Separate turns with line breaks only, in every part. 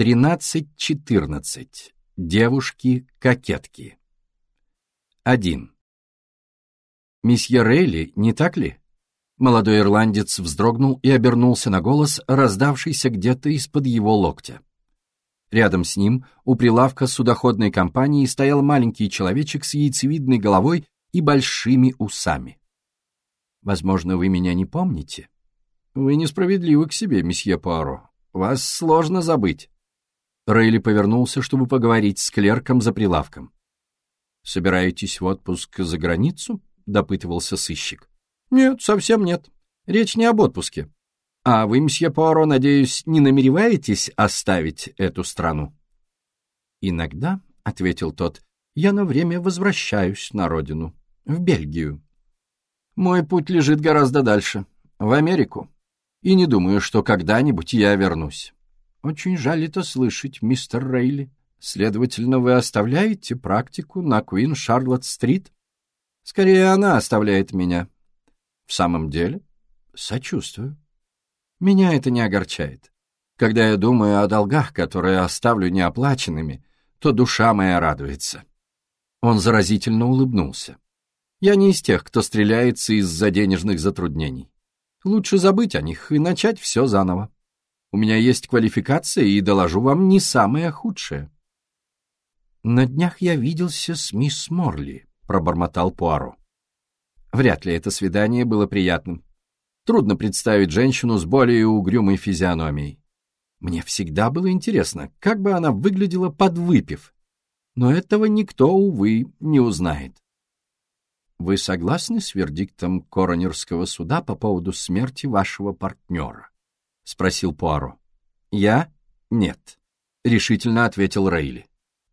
13-14. Девушки-кокетки. 1. «Месье Рейли, не так ли?» Молодой ирландец вздрогнул и обернулся на голос, раздавшийся где-то из-под его локтя. Рядом с ним, у прилавка судоходной компании, стоял маленький человечек с яйцевидной головой и большими усами. «Возможно, вы меня не помните?» «Вы несправедливы к себе, месье Пуаро. Вас сложно забыть». Рейли повернулся, чтобы поговорить с клерком за прилавком. «Собираетесь в отпуск за границу?» — допытывался сыщик. «Нет, совсем нет. Речь не об отпуске. А вы, мсье Пуаро, надеюсь, не намереваетесь оставить эту страну?» «Иногда», — ответил тот, — «я на время возвращаюсь на родину, в Бельгию. Мой путь лежит гораздо дальше, в Америку, и не думаю, что когда-нибудь я вернусь. Очень жаль это слышать, мистер Рейли. Следовательно, вы оставляете практику на Куин Шарлотт-стрит? Скорее, она оставляет меня, в самом деле? Сочувствую. Меня это не огорчает. Когда я думаю о долгах, которые оставлю неоплаченными, то душа моя радуется. Он заразительно улыбнулся. Я не из тех, кто стреляется из-за денежных затруднений. Лучше забыть о них и начать все заново. У меня есть квалификация, и доложу вам не самое худшее. На днях я виделся с мисс Морли, пробормотал Пуаро. Вряд ли это свидание было приятным. Трудно представить женщину с более угрюмой физиономией. Мне всегда было интересно, как бы она выглядела подвыпив. Но этого никто, увы, не узнает. Вы согласны с вердиктом коронерского суда по поводу смерти вашего партнера? — спросил Пуаро. «Я? Нет», — решительно ответил Рейли.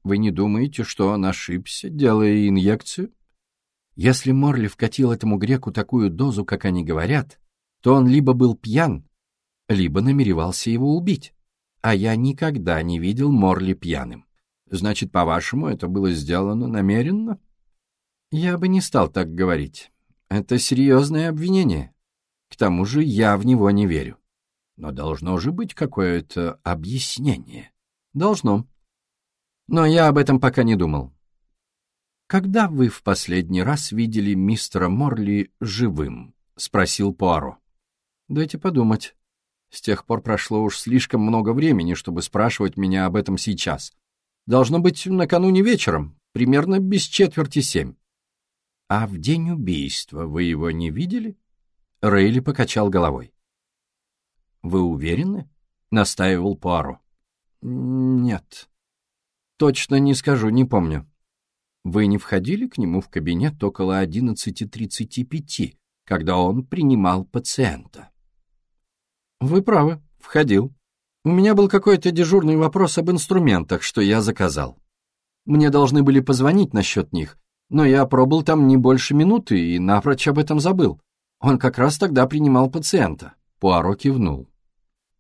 «Вы не думаете, что он ошибся, делая инъекцию? Если Морли вкатил этому греку такую дозу, как они говорят, то он либо был пьян, либо намеревался его убить. А я никогда не видел Морли пьяным. Значит, по-вашему, это было сделано намеренно? Я бы не стал так говорить. Это серьезное обвинение. К тому же я в него не верю. Но должно же быть какое-то объяснение. Должно. Но я об этом пока не думал. «Когда вы в последний раз видели мистера Морли живым?» — спросил Пуаро. «Дайте подумать. С тех пор прошло уж слишком много времени, чтобы спрашивать меня об этом сейчас. Должно быть, накануне вечером, примерно без четверти семь». «А в день убийства вы его не видели?» Рейли покачал головой. «Вы уверены?» — настаивал Пуаро. «Нет. Точно не скажу, не помню. Вы не входили к нему в кабинет около 11.35, когда он принимал пациента? Вы правы, входил. У меня был какой-то дежурный вопрос об инструментах, что я заказал. Мне должны были позвонить насчет них, но я пробыл там не больше минуты и напрочь об этом забыл. Он как раз тогда принимал пациента. Пуаро кивнул.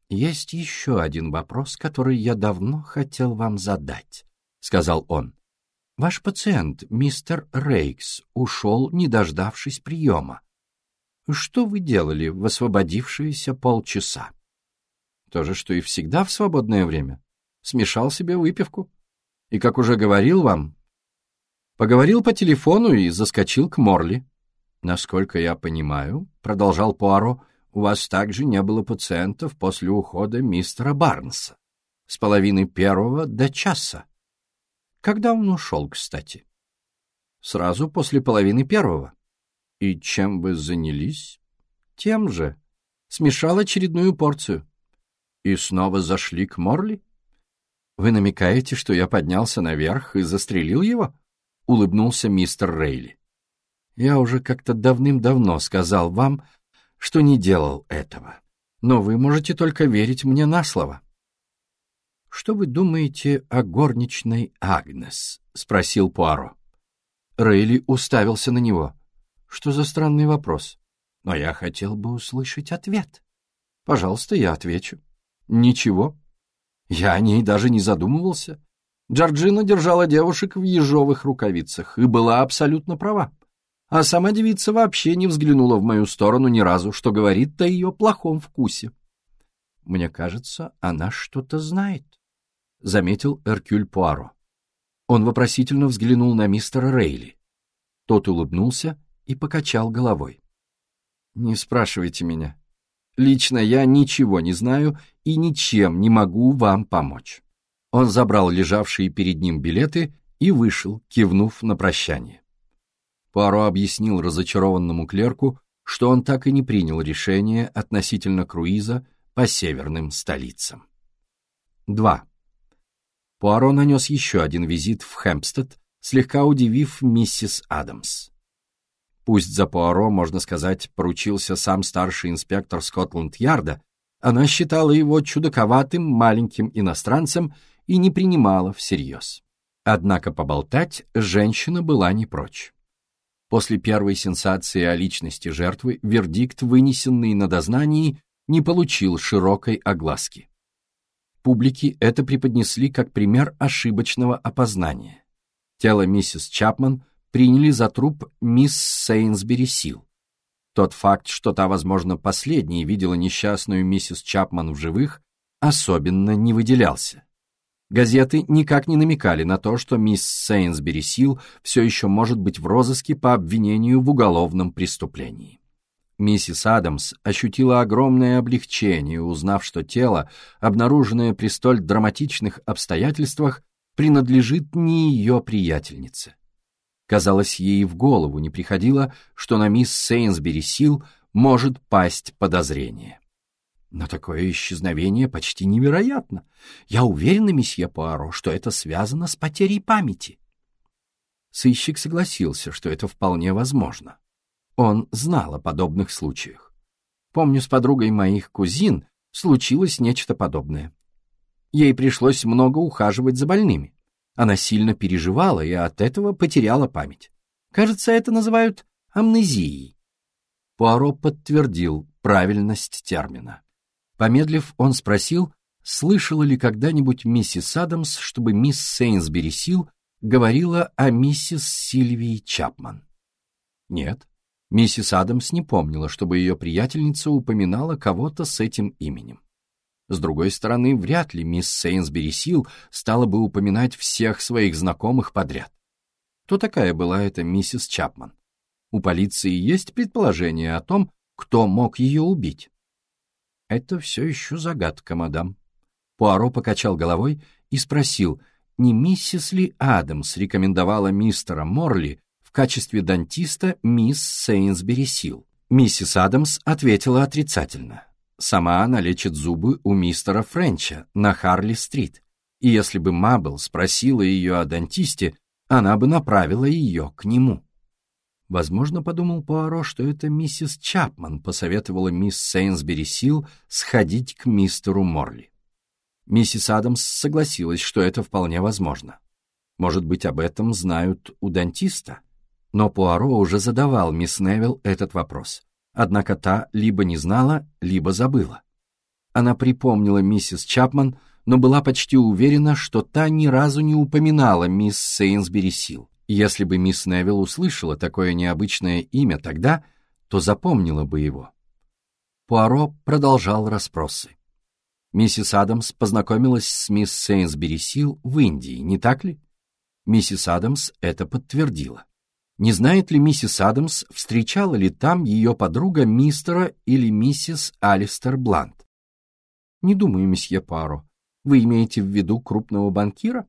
«Есть еще один вопрос, который я давно хотел вам задать», — сказал он. Ваш пациент, мистер Рейкс, ушел, не дождавшись приема. Что вы делали в освободившиеся полчаса? То же, что и всегда в свободное время. Смешал себе выпивку. И, как уже говорил вам, поговорил по телефону и заскочил к Морли. Насколько я понимаю, продолжал Пуаро, у вас также не было пациентов после ухода мистера Барнса. С половины первого до часа. Когда он ушел, кстати? Сразу после половины первого. И чем вы занялись? Тем же. Смешал очередную порцию. И снова зашли к Морли? Вы намекаете, что я поднялся наверх и застрелил его? Улыбнулся мистер Рейли. Я уже как-то давным-давно сказал вам, что не делал этого. Но вы можете только верить мне на слово. «Что вы думаете о горничной Агнес?» — спросил Пуаро. Рейли уставился на него. «Что за странный вопрос? Но я хотел бы услышать ответ. Пожалуйста, я отвечу. Ничего. Я о ней даже не задумывался. Джорджина держала девушек в ежовых рукавицах и была абсолютно права. А сама девица вообще не взглянула в мою сторону ни разу, что говорит о ее плохом вкусе. Мне кажется, она что-то знает. — заметил Эркюль Пуаро. Он вопросительно взглянул на мистера Рейли. Тот улыбнулся и покачал головой. «Не спрашивайте меня. Лично я ничего не знаю и ничем не могу вам помочь». Он забрал лежавшие перед ним билеты и вышел, кивнув на прощание. Пуаро объяснил разочарованному клерку, что он так и не принял решение относительно круиза по северным столицам. 2. Пуаро нанес еще один визит в Хэмпстед, слегка удивив миссис Адамс. Пусть за Пуаро, можно сказать, поручился сам старший инспектор Скотланд-Ярда, она считала его чудаковатым маленьким иностранцем и не принимала всерьез. Однако поболтать женщина была не прочь. После первой сенсации о личности жертвы вердикт, вынесенный на дознании, не получил широкой огласки публики это преподнесли как пример ошибочного опознания. Тело миссис Чапман приняли за труп мисс Сейнсбери Сил. Тот факт, что та, возможно, последней видела несчастную миссис Чапман в живых, особенно не выделялся. Газеты никак не намекали на то, что мисс Сейнсбери Сил все еще может быть в розыске по обвинению в уголовном преступлении. Миссис Адамс ощутила огромное облегчение, узнав, что тело, обнаруженное при столь драматичных обстоятельствах, принадлежит не ее приятельнице. Казалось, ей в голову не приходило, что на мисс Сейнсбери Сил может пасть подозрение. Но такое исчезновение почти невероятно. Я уверена, месье Пуаро, что это связано с потерей памяти. Сыщик согласился, что это вполне возможно. Он знал о подобных случаях. Помню, с подругой моих кузин случилось нечто подобное. Ей пришлось много ухаживать за больными. Она сильно переживала и от этого потеряла память. Кажется, это называют амнезией. Пуаро подтвердил правильность термина. Помедлив, он спросил, слышала ли когда-нибудь миссис Адамс, чтобы мисс Сейнсбери Сил говорила о миссис Сильвии Чапман. Нет, Миссис Адамс не помнила, чтобы ее приятельница упоминала кого-то с этим именем. С другой стороны, вряд ли мисс Сейнсбери Сил стала бы упоминать всех своих знакомых подряд. Кто такая была эта миссис Чапман? У полиции есть предположение о том, кто мог ее убить? Это все еще загадка, мадам. Пуаро покачал головой и спросил, не миссис ли Адамс рекомендовала мистера Морли качестве дантиста мисс Сейнсбери Сил. Миссис Адамс ответила отрицательно. Сама она лечит зубы у мистера Френча на Харли-стрит, и если бы Мабл спросила ее о дантисте, она бы направила ее к нему. Возможно, подумал Пуаро, что это миссис Чапман посоветовала мисс Сейнсбери Сил сходить к мистеру Морли. Миссис Адамс согласилась, что это вполне возможно. Может быть, об этом знают у дантиста? Но Пуаро уже задавал мисс Невилл этот вопрос. Однако та либо не знала, либо забыла. Она припомнила миссис Чапман, но была почти уверена, что та ни разу не упоминала мисс Сейнсбери Сил. Если бы мисс Невилл услышала такое необычное имя тогда, то запомнила бы его. Пуаро продолжал расспросы. Миссис Адамс познакомилась с мисс Сейнсбери Сил в Индии, не так ли? Миссис Адамс это подтвердила. Не знает ли миссис Адамс, встречала ли там ее подруга мистера или миссис Алистер Блант? Не думаю, месье Паро. Вы имеете в виду крупного банкира?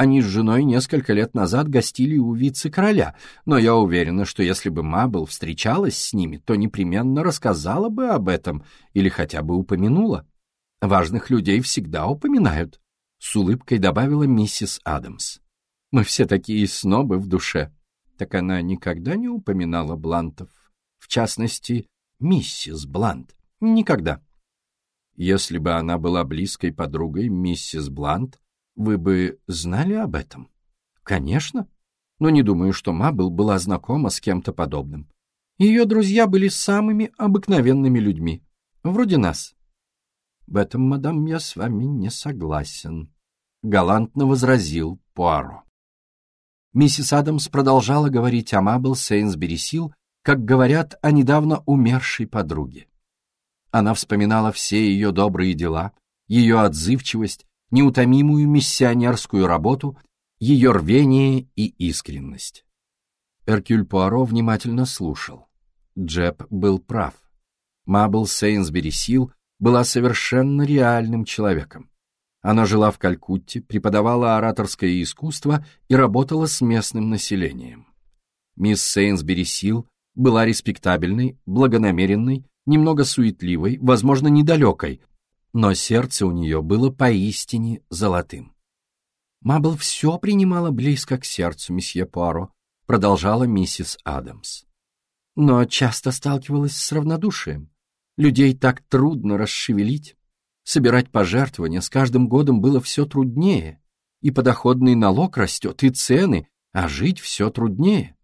Они с женой несколько лет назад гостили у вице-короля, но я уверена, что если бы Мабл встречалась с ними, то непременно рассказала бы об этом или хотя бы упомянула. Важных людей всегда упоминают, — с улыбкой добавила миссис Адамс. Мы все такие снобы в душе так она никогда не упоминала Блантов. В частности, миссис Блант. Никогда. Если бы она была близкой подругой миссис Блант, вы бы знали об этом? Конечно. Но не думаю, что Мабл была знакома с кем-то подобным. Ее друзья были самыми обыкновенными людьми, вроде нас. В этом, мадам, я с вами не согласен, — галантно возразил Пуаро. Миссис Адамс продолжала говорить о Мабел Сейнсбери Сил, как говорят о недавно умершей подруге. Она вспоминала все ее добрые дела, ее отзывчивость, неутомимую миссионерскую работу, ее рвение и искренность. Эркюль Пуаро внимательно слушал. Джеб был прав. Мабл Сейнсбери Сил была совершенно реальным человеком. Она жила в Калькутте, преподавала ораторское искусство и работала с местным населением. Мисс Сейнсбери Сил была респектабельной, благонамеренной, немного суетливой, возможно, недалекой, но сердце у нее было поистине золотым. «Мабл все принимала близко к сердцу, месье Пуаро», продолжала миссис Адамс. «Но часто сталкивалась с равнодушием. Людей так трудно расшевелить. Собирать пожертвования с каждым годом было все труднее, и подоходный налог растет, и цены, а жить все труднее.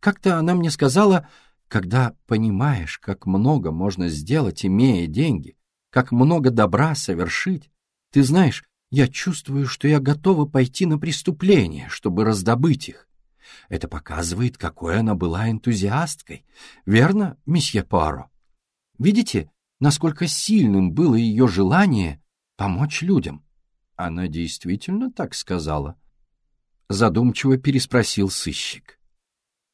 Как-то она мне сказала, когда понимаешь, как много можно сделать, имея деньги, как много добра совершить, ты знаешь, я чувствую, что я готова пойти на преступление, чтобы раздобыть их. Это показывает, какой она была энтузиасткой. Верно, месье Пуаро? Видите, насколько сильным было ее желание помочь людям? Она действительно так сказала. Задумчиво переспросил сыщик.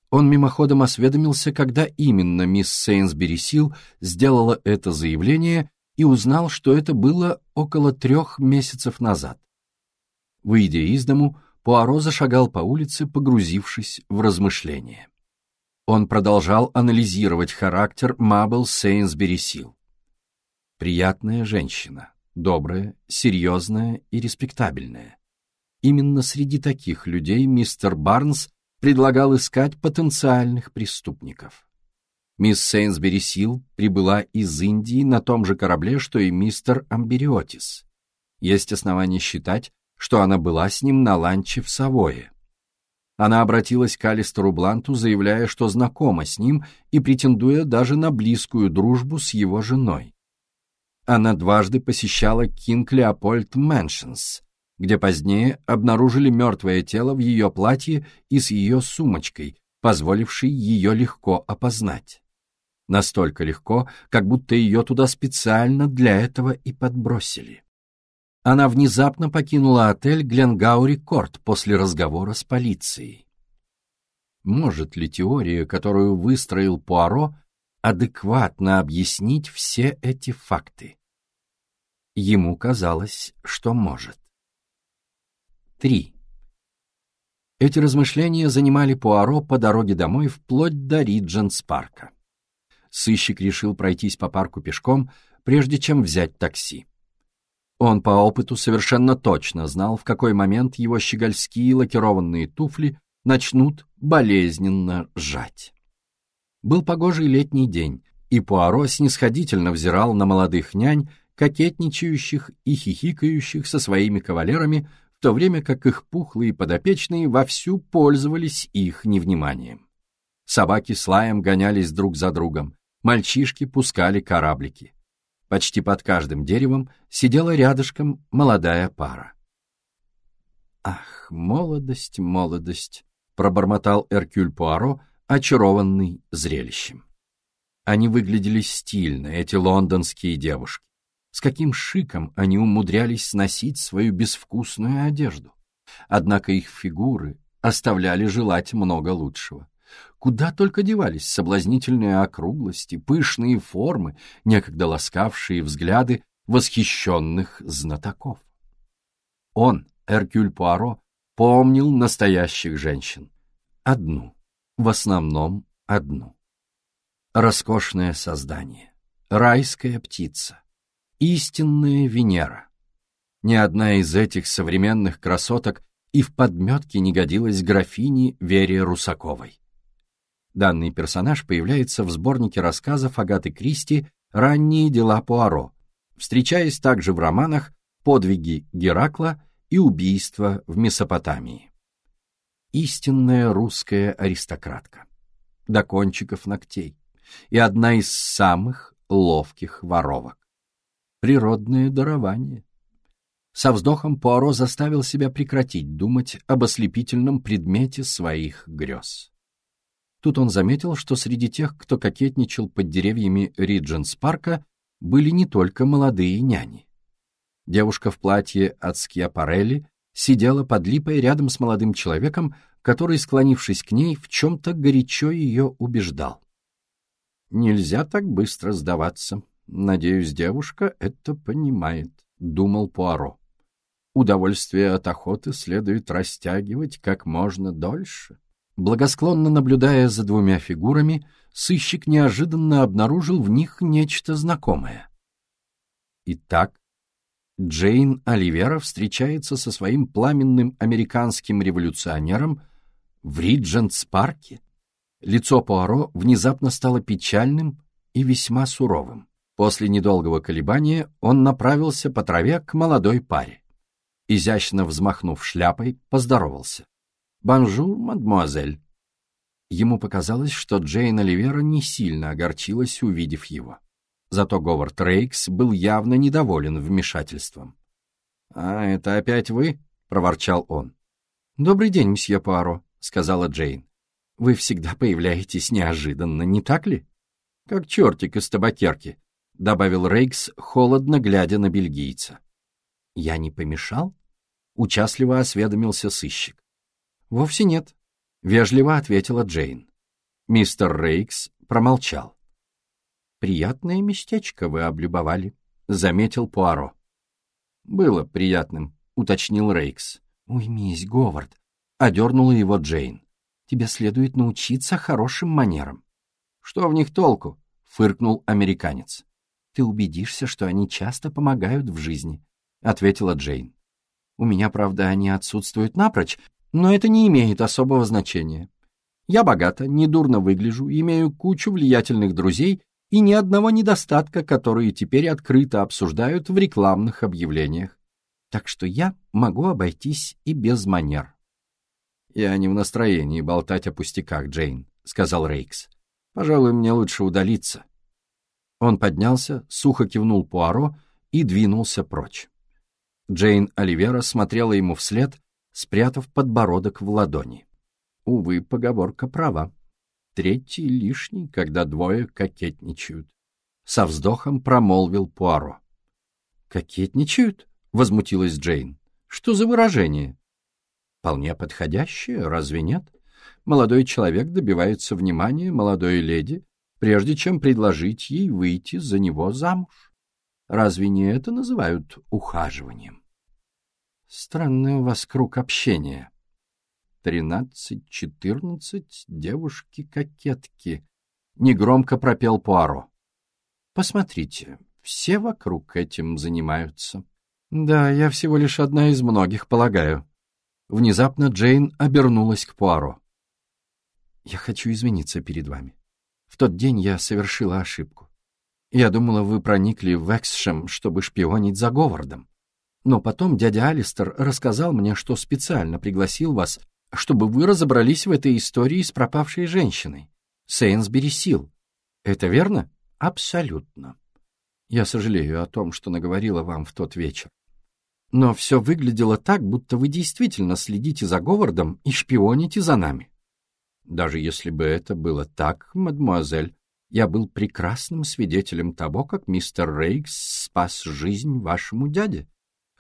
Он мимоходом осведомился, когда именно мисс Сейнсбери Сил сделала это заявление и узнал, что это было около трех месяцев назад. Выйдя из дому, Пуаро зашагал по улице, погрузившись в размышления. Он продолжал анализировать характер Мабел Сейнсбери Сил. Приятная женщина, добрая, серьезная и респектабельная. Именно среди таких людей мистер Барнс предлагал искать потенциальных преступников. Мисс Сейнсбери Сил прибыла из Индии на том же корабле, что и мистер Амбериотис. Есть основания считать, что она была с ним на ланче в Савое. Она обратилась к Алистеру Бланту, заявляя, что знакома с ним и претендуя даже на близкую дружбу с его женой. Она дважды посещала Кинг Леопольд Мэншенс, где позднее обнаружили мертвое тело в ее платье и с ее сумочкой, позволившей ее легко опознать. Настолько легко, как будто ее туда специально для этого и подбросили. Она внезапно покинула отель Гленгаури Корт после разговора с полицией. Может ли теория, которую выстроил Пуаро, адекватно объяснить все эти факты? Ему казалось, что может. 3. Эти размышления занимали Пуаро по дороге домой вплоть до Ридженс-парка. Сыщик решил пройтись по парку пешком, прежде чем взять такси. Он по опыту совершенно точно знал, в какой момент его щегольские лакированные туфли начнут болезненно сжать. Был погожий летний день, и Пуаро снисходительно взирал на молодых нянь, кокетничающих и хихикающих со своими кавалерами в то время как их пухлые подопечные вовсю пользовались их невниманием. Собаки с лаем гонялись друг за другом, мальчишки пускали кораблики. Почти под каждым деревом сидела рядышком молодая пара. «Ах, молодость, молодость!» — пробормотал Эркюль Пуаро, очарованный зрелищем. Они выглядели стильно, эти лондонские девушки. С каким шиком они умудрялись сносить свою безвкусную одежду. Однако их фигуры оставляли желать много лучшего. Куда только девались соблазнительные округлости, пышные формы, некогда ласкавшие взгляды восхищенных знатоков. Он, Эркюль Пуаро, помнил настоящих женщин. Одну, в основном одну. Роскошное создание, райская птица, истинная Венера. Ни одна из этих современных красоток и в подметке не годилась графине Вере Русаковой. Данный персонаж появляется в сборнике рассказов Агаты Кристи «Ранние дела Пуаро», встречаясь также в романах «Подвиги Геракла» и «Убийство в Месопотамии». Истинная русская аристократка. До кончиков ногтей. И одна из самых ловких воровок природное дарование. Со вздохом Пуаро заставил себя прекратить думать об ослепительном предмете своих грез. Тут он заметил, что среди тех, кто кокетничал под деревьями Ридженс-парка, были не только молодые няни. Девушка в платье от Скиапарелли сидела под липой рядом с молодым человеком, который, склонившись к ней, в чем-то горячо ее убеждал. «Нельзя так быстро сдаваться. Надеюсь, девушка это понимает», — думал Пуаро. «Удовольствие от охоты следует растягивать как можно дольше». Благосклонно наблюдая за двумя фигурами, сыщик неожиданно обнаружил в них нечто знакомое. Итак, Джейн Оливера встречается со своим пламенным американским революционером в Риджентс-парке. Лицо Пуаро внезапно стало печальным и весьма суровым. После недолгого колебания он направился по траве к молодой паре. Изящно взмахнув шляпой, поздоровался. «Bonjour, mademoiselle». Ему показалось, что Джейн Оливера не сильно огорчилась, увидев его. Зато Говард Рейкс был явно недоволен вмешательством. «А, это опять вы?» — проворчал он. «Добрый день, мсье Пуаро», — сказала Джейн. «Вы всегда появляетесь неожиданно, не так ли?» «Как чертик из табакерки», — добавил Рейкс, холодно глядя на бельгийца. «Я не помешал?» — участливо осведомился сыщик. «Вовсе нет», — вежливо ответила Джейн. Мистер Рейкс промолчал. «Приятное местечко вы облюбовали», — заметил Пуаро. «Было приятным», — уточнил Рейкс. «Уймись, Говард», — одернула его Джейн. «Тебе следует научиться хорошим манерам». «Что в них толку?» — фыркнул американец. «Ты убедишься, что они часто помогают в жизни», — ответила Джейн. «У меня, правда, они отсутствуют напрочь, но это не имеет особого значения. Я богата, недурно выгляжу, имею кучу влиятельных друзей и ни одного недостатка, которые теперь открыто обсуждают в рекламных объявлениях. Так что я могу обойтись и без манер. «Я не в настроении болтать о пустяках, Джейн», — сказал Рейкс. «Пожалуй, мне лучше удалиться». Он поднялся, сухо кивнул Пуаро и двинулся прочь. Джейн Оливера смотрела ему вслед, спрятав подбородок в ладони. Увы, поговорка права третий лишний, когда двое кокетничают. Со вздохом промолвил Пуаро. «Кокетничают?» — возмутилась Джейн. «Что за выражение?» «Вполне подходящее, разве нет? Молодой человек добивается внимания молодой леди, прежде чем предложить ей выйти за него замуж. Разве не это называют ухаживанием?» «Странный у вас круг общения», тринадцать-четырнадцать девушки-кокетки», — негромко пропел Пуаро. «Посмотрите, все вокруг этим занимаются». «Да, я всего лишь одна из многих, полагаю». Внезапно Джейн обернулась к Пуаро. «Я хочу извиниться перед вами. В тот день я совершила ошибку. Я думала, вы проникли в Эксшем, чтобы шпионить за Говардом. Но потом дядя Алистер рассказал мне, что специально пригласил вас чтобы вы разобрались в этой истории с пропавшей женщиной. Сейнсбери Сил. Это верно? Абсолютно. Я сожалею о том, что наговорила вам в тот вечер. Но все выглядело так, будто вы действительно следите за Говардом и шпионите за нами. Даже если бы это было так, мадемуазель, я был прекрасным свидетелем того, как мистер Рейкс спас жизнь вашему дяде,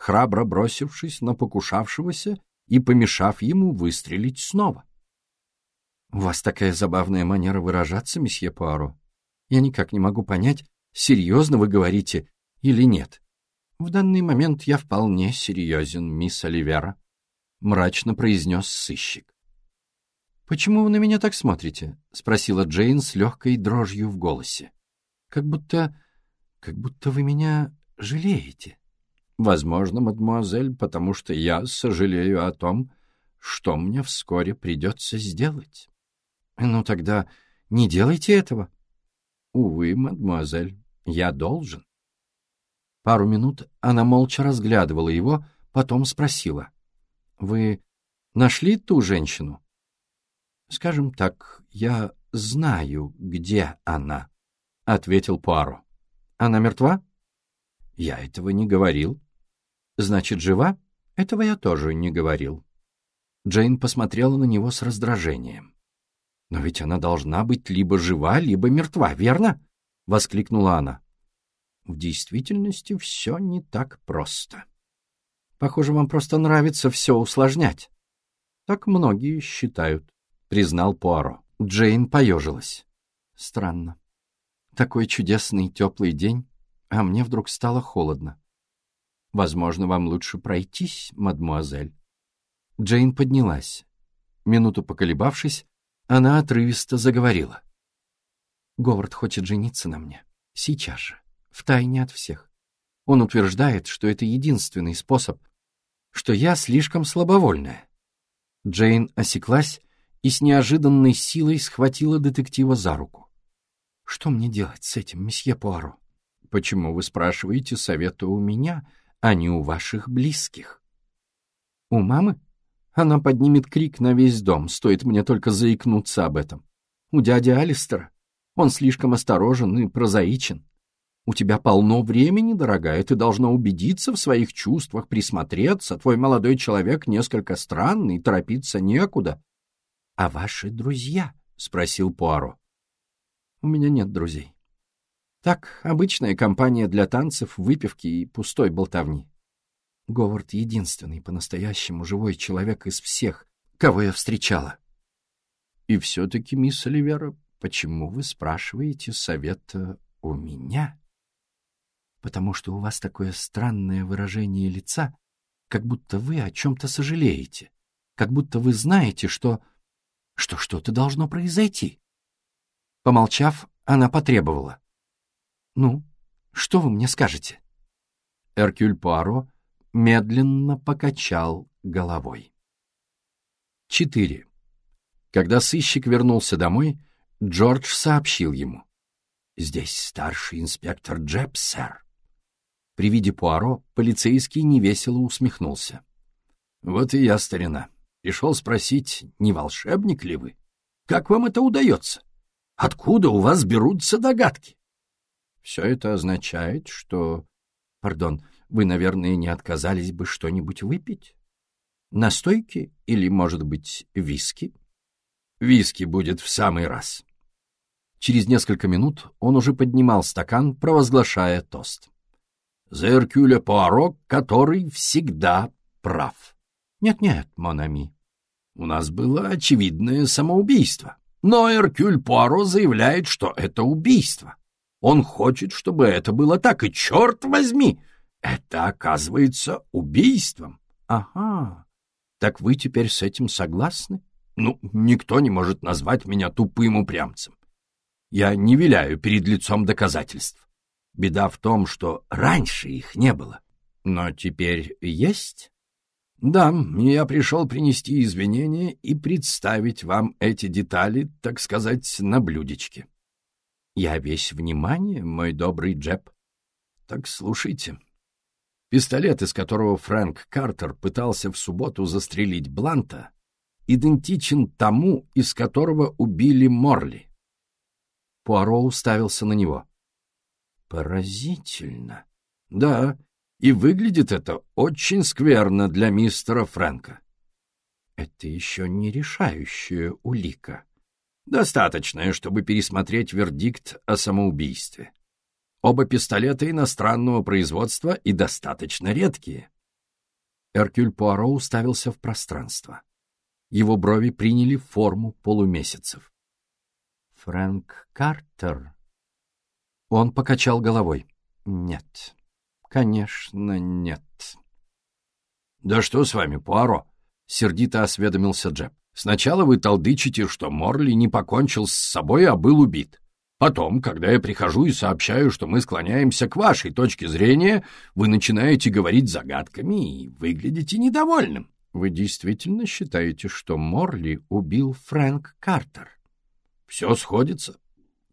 храбро бросившись на покушавшегося и помешав ему выстрелить снова. — У вас такая забавная манера выражаться, месье Пуаро. Я никак не могу понять, серьезно вы говорите или нет. В данный момент я вполне серьезен, мисс Оливера, — мрачно произнес сыщик. — Почему вы на меня так смотрите? — спросила Джейн с легкой дрожью в голосе. — Как будто... как будто вы меня жалеете. Возможно, мадемуазель, потому что я сожалею о том, что мне вскоре придется сделать. Ну тогда не делайте этого. Увы, мадемуазель, я должен. Пару минут она молча разглядывала его, потом спросила. Вы нашли ту женщину? Скажем так, я знаю, где она, — ответил Пуаро. Она мертва? Я этого не говорил. Значит, жива? Этого я тоже не говорил. Джейн посмотрела на него с раздражением. «Но ведь она должна быть либо жива, либо мертва, верно?» — воскликнула она. В действительности все не так просто. Похоже, вам просто нравится все усложнять. Так многие считают, признал Пуаро. Джейн поежилась. Странно. Такой чудесный теплый день, а мне вдруг стало холодно. Возможно, вам лучше пройтись, мадмуазель. Джейн поднялась. Минуту поколебавшись, она отрывисто заговорила. Говард хочет жениться на мне. Сейчас же. Втайне от всех. Он утверждает, что это единственный способ, что я слишком слабовольная. Джейн осеклась и с неожиданной силой схватила детектива за руку. «Что мне делать с этим, месье Пуаро? Почему вы спрашиваете совета у меня, а не у ваших близких?» «У мамы? Она поднимет крик на весь дом, стоит мне только заикнуться об этом. У дяди Алистера он слишком осторожен и прозаичен. У тебя полно времени, дорогая, ты должна убедиться в своих чувствах, присмотреться. Твой молодой человек несколько странный, торопиться некуда. — А ваши друзья? — спросил Пуаро. — У меня нет друзей. Так, обычная компания для танцев, выпивки и пустой болтовни. Говард — единственный по-настоящему живой человек из всех, кого я встречала. — И все-таки, мисс Оливера, почему вы спрашиваете совета у меня? Потому что у вас такое странное выражение лица, как будто вы о чем-то сожалеете, как будто вы знаете, что... что что-то должно произойти. Помолчав, она потребовала. «Ну, что вы мне скажете?» Эркюль Пуаро медленно покачал головой. 4. Когда сыщик вернулся домой, Джордж сообщил ему. «Здесь старший инспектор Джеб, сэр». При виде Пуаро полицейский невесело усмехнулся. «Вот и я, старина. Пришел спросить, не волшебник ли вы? Как вам это удается? Откуда у вас берутся догадки?» «Все это означает, что...» «Пардон, вы, наверное, не отказались бы что-нибудь выпить? Настойки или, может быть, виски?» «Виски будет в самый раз», Через несколько минут он уже поднимал стакан, провозглашая тост. «За Эркюля Пуаро, который всегда прав». «Нет-нет, Монами». «У нас было очевидное самоубийство. Но Эркюль Пуаро заявляет, что это убийство. Он хочет, чтобы это было так, и черт возьми, это оказывается убийством». «Ага, так вы теперь с этим согласны?» «Ну, никто не может назвать меня тупым упрямцем. Я не виляю перед лицом доказательств. Беда в том, что раньше их не было. Но теперь есть? Да, я пришел принести извинения и представить вам эти детали, так сказать, на блюдечке. Я весь внимание, мой добрый Джеб. Так слушайте. Пистолет, из которого Фрэнк Картер пытался в субботу застрелить Бланта, идентичен тому, из которого убили Морли. Пуаро уставился на него. «Поразительно. Да, и выглядит это очень скверно для мистера Фрэнка». «Это еще не решающая улика». «Достаточная, чтобы пересмотреть вердикт о самоубийстве. Оба пистолета иностранного производства и достаточно редкие». Эркюль Пуаро уставился в пространство. Его брови приняли форму полумесяцев. Фрэнк Картер? Он покачал головой. Нет, конечно, нет. Да что с вами, Пуаро? Сердито осведомился Джеб. Сначала вы толдычите, что Морли не покончил с собой, а был убит. Потом, когда я прихожу и сообщаю, что мы склоняемся к вашей точке зрения, вы начинаете говорить загадками и выглядите недовольным. Вы действительно считаете, что Морли убил Фрэнк Картер? Все сходится.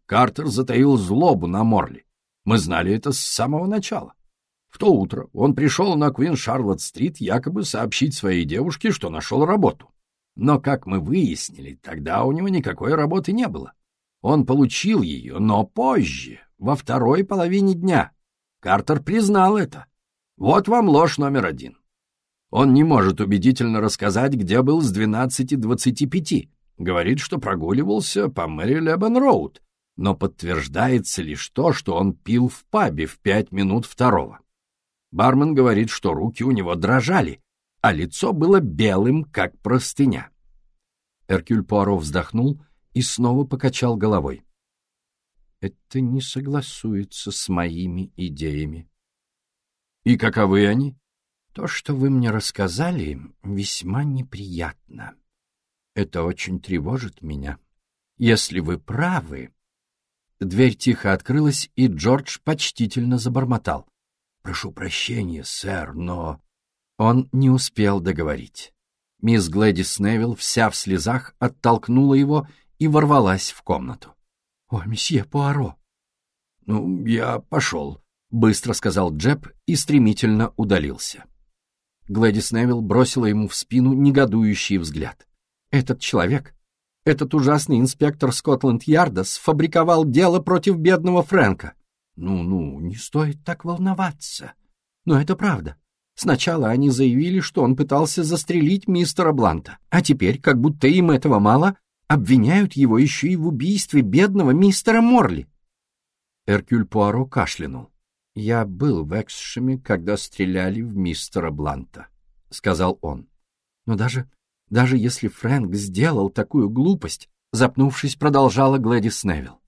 Картер затаил злобу на Морли. Мы знали это с самого начала. В то утро он пришел на Квин Шарлотт-стрит якобы сообщить своей девушке, что нашел работу. Но, как мы выяснили, тогда у него никакой работы не было. Он получил ее, но позже, во второй половине дня. Картер признал это. Вот вам ложь номер один. Он не может убедительно рассказать, где был с двенадцати двадцати пяти. Говорит, что прогуливался по Мэри Лебен Роуд. Но подтверждается лишь то, что он пил в пабе в пять минут второго. Бармен говорит, что руки у него дрожали, а лицо было белым, как простыня. Эркюль Пуаро вздохнул и снова покачал головой. «Это не согласуется с моими идеями». «И каковы они?» «То, что вы мне рассказали, весьма неприятно. Это очень тревожит меня. Если вы правы...» Дверь тихо открылась, и Джордж почтительно забормотал. «Прошу прощения, сэр, но...» Он не успел договорить. Мисс Глэдис Невилл, вся в слезах, оттолкнула его и ворвалась в комнату. «О, месье Пуаро!» «Ну, я пошел», — быстро сказал Джеб и стремительно удалился. Глэдис Невилл бросила ему в спину негодующий взгляд. «Этот человек, этот ужасный инспектор Скотланд-Ярда сфабриковал дело против бедного Фрэнка. Ну-ну, не стоит так волноваться. Но это правда. Сначала они заявили, что он пытался застрелить мистера Бланта, а теперь, как будто им этого мало, обвиняют его еще и в убийстве бедного мистера Морли. Эркюль Пуаро кашлянул. «Я был в Эксшеме, когда стреляли в мистера Бланта», — сказал он. «Но даже, даже если Фрэнк сделал такую глупость, запнувшись, продолжала Глэдис Невилл.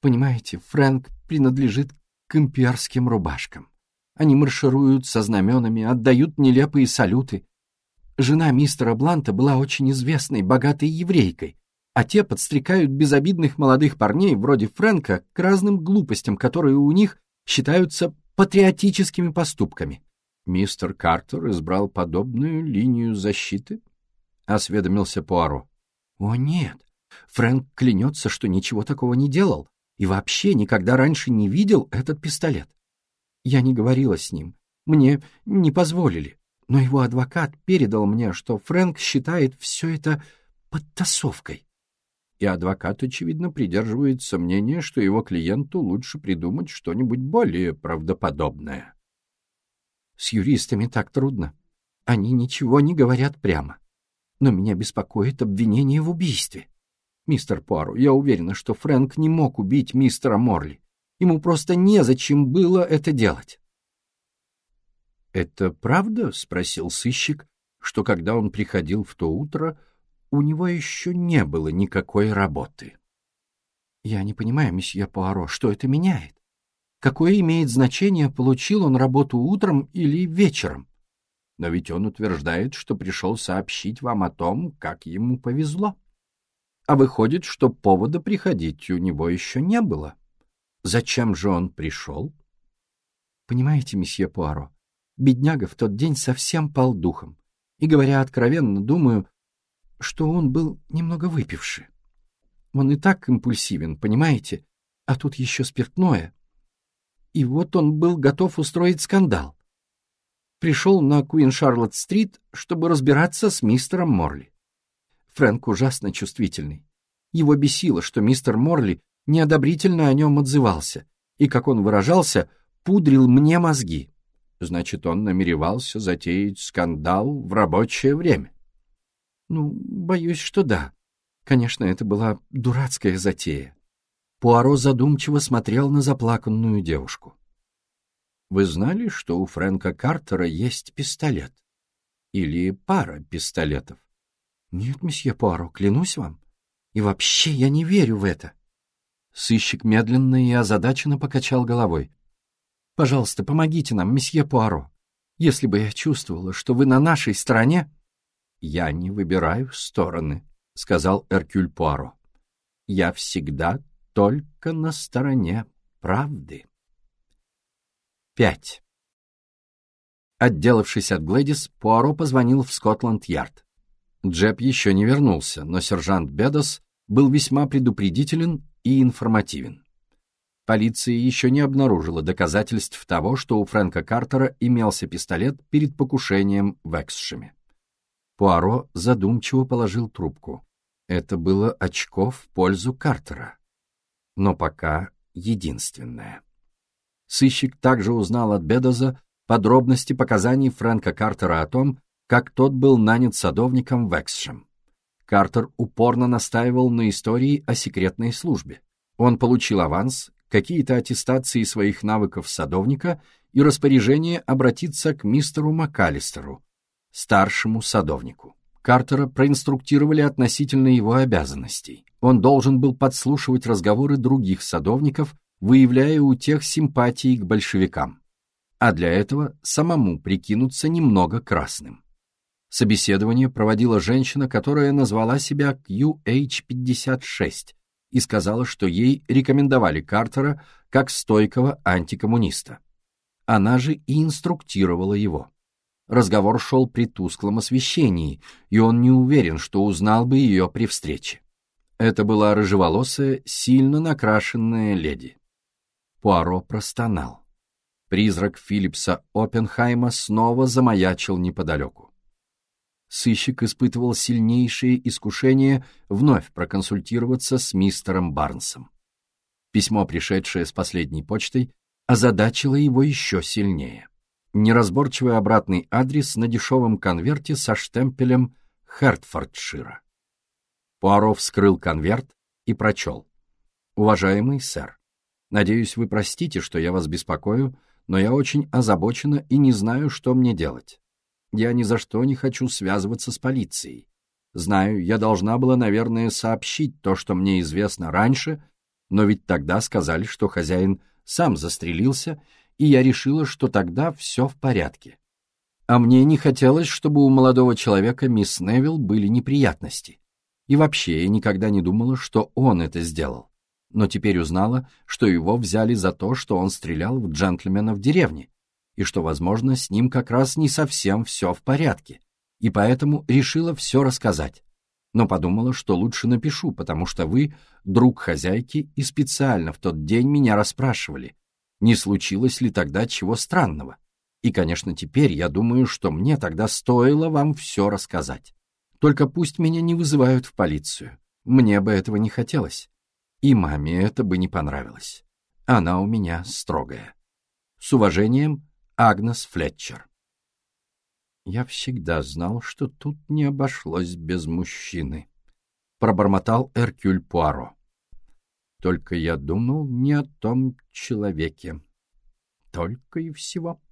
Понимаете, Фрэнк принадлежит к имперским рубашкам. Они маршируют со знаменами, отдают нелепые салюты. Жена мистера Бланта была очень известной, богатой еврейкой, а те подстрекают безобидных молодых парней вроде Фрэнка к разным глупостям, которые у них считаются патриотическими поступками. Мистер Картер избрал подобную линию защиты? Осведомился Пуаро. О нет, Фрэнк клянется, что ничего такого не делал и вообще никогда раньше не видел этот пистолет. Я не говорила с ним, мне не позволили, но его адвокат передал мне, что Фрэнк считает все это подтасовкой. И адвокат, очевидно, придерживается мнения, что его клиенту лучше придумать что-нибудь более правдоподобное. С юристами так трудно. Они ничего не говорят прямо. Но меня беспокоит обвинение в убийстве. Мистер Пуаро, я уверена, что Фрэнк не мог убить мистера Морли. Ему просто незачем было это делать. «Это правда?» — спросил сыщик, что когда он приходил в то утро, у него еще не было никакой работы. «Я не понимаю, месье Пуаро, что это меняет? Какое имеет значение, получил он работу утром или вечером? Но ведь он утверждает, что пришел сообщить вам о том, как ему повезло. А выходит, что повода приходить у него еще не было. Зачем же он пришел? Понимаете, месье Пуаро, бедняга в тот день совсем пал духом. И, говоря откровенно, думаю, что он был немного выпивший. Он и так импульсивен, понимаете? А тут еще спиртное. И вот он был готов устроить скандал. Пришел на Куин Шарлотт-стрит, чтобы разбираться с мистером Морли. Фрэнк ужасно чувствительный. Его бесило, что мистер Морли неодобрительно о нем отзывался и, как он выражался, пудрил мне мозги. Значит, он намеревался затеять скандал в рабочее время. Ну, боюсь, что да. Конечно, это была дурацкая затея. Пуаро задумчиво смотрел на заплаканную девушку. Вы знали, что у Фрэнка Картера есть пистолет? Или пара пистолетов? Нет, месье Пуаро, клянусь вам. И вообще я не верю в это. Сыщик медленно и озадаченно покачал головой. Пожалуйста, помогите нам, месье Пуаро. Если бы я чувствовала, что вы на нашей стороне... Я не выбираю стороны, сказал Эркюль Пуаро. Я всегда только на стороне правды. Пять. Отделавшись от Глэдис, Пуаро позвонил в Скотланд-Ярд. Джеб еще не вернулся, но сержант Бедос был весьма предупредителен и информативен. Полиция еще не обнаружила доказательств того, что у Фрэнка Картера имелся пистолет перед покушением в Эксшеме. Пуаро задумчиво положил трубку. Это было очко в пользу Картера. Но пока единственное. Сыщик также узнал от Бедоза подробности показаний Фрэнка Картера о том, как тот был нанят садовником в Эксшем. Картер упорно настаивал на истории о секретной службе. Он получил аванс, какие-то аттестации своих навыков садовника и распоряжение обратиться к мистеру МакАлистеру, старшему садовнику. Картера проинструктировали относительно его обязанностей. Он должен был подслушивать разговоры других садовников, выявляя у тех симпатии к большевикам. А для этого самому прикинуться немного красным. Собеседование проводила женщина, которая назвала себя QH56 и сказала, что ей рекомендовали Картера как стойкого антикоммуниста. Она же и инструктировала его. Разговор шел при тусклом освещении, и он не уверен, что узнал бы ее при встрече. Это была рыжеволосая, сильно накрашенная леди. Пуаро простонал. Призрак Филлипса Оппенхайма снова замаячил неподалеку. Сыщик испытывал сильнейшее искушение вновь проконсультироваться с мистером Барнсом. Письмо, пришедшее с последней почтой, озадачило его еще сильнее неразборчивый обратный адрес на дешевом конверте со штемпелем Хертфордшира. Пуаро вскрыл конверт и прочел. «Уважаемый сэр, надеюсь, вы простите, что я вас беспокою, но я очень озабочена и не знаю, что мне делать. Я ни за что не хочу связываться с полицией. Знаю, я должна была, наверное, сообщить то, что мне известно раньше, но ведь тогда сказали, что хозяин сам застрелился, и я решила, что тогда все в порядке. А мне не хотелось, чтобы у молодого человека мисс Невилл были неприятности. И вообще я никогда не думала, что он это сделал. Но теперь узнала, что его взяли за то, что он стрелял в джентльмена в деревне, и что, возможно, с ним как раз не совсем все в порядке, и поэтому решила все рассказать. Но подумала, что лучше напишу, потому что вы друг хозяйки и специально в тот день меня расспрашивали, не случилось ли тогда чего странного. И, конечно, теперь я думаю, что мне тогда стоило вам все рассказать. Только пусть меня не вызывают в полицию. Мне бы этого не хотелось. И маме это бы не понравилось. Она у меня строгая. С уважением, Агнес Флетчер. Я всегда знал, что тут не обошлось без мужчины. Пробормотал Эркюль Пуаро. Только я думал не о том человеке. Только и всего.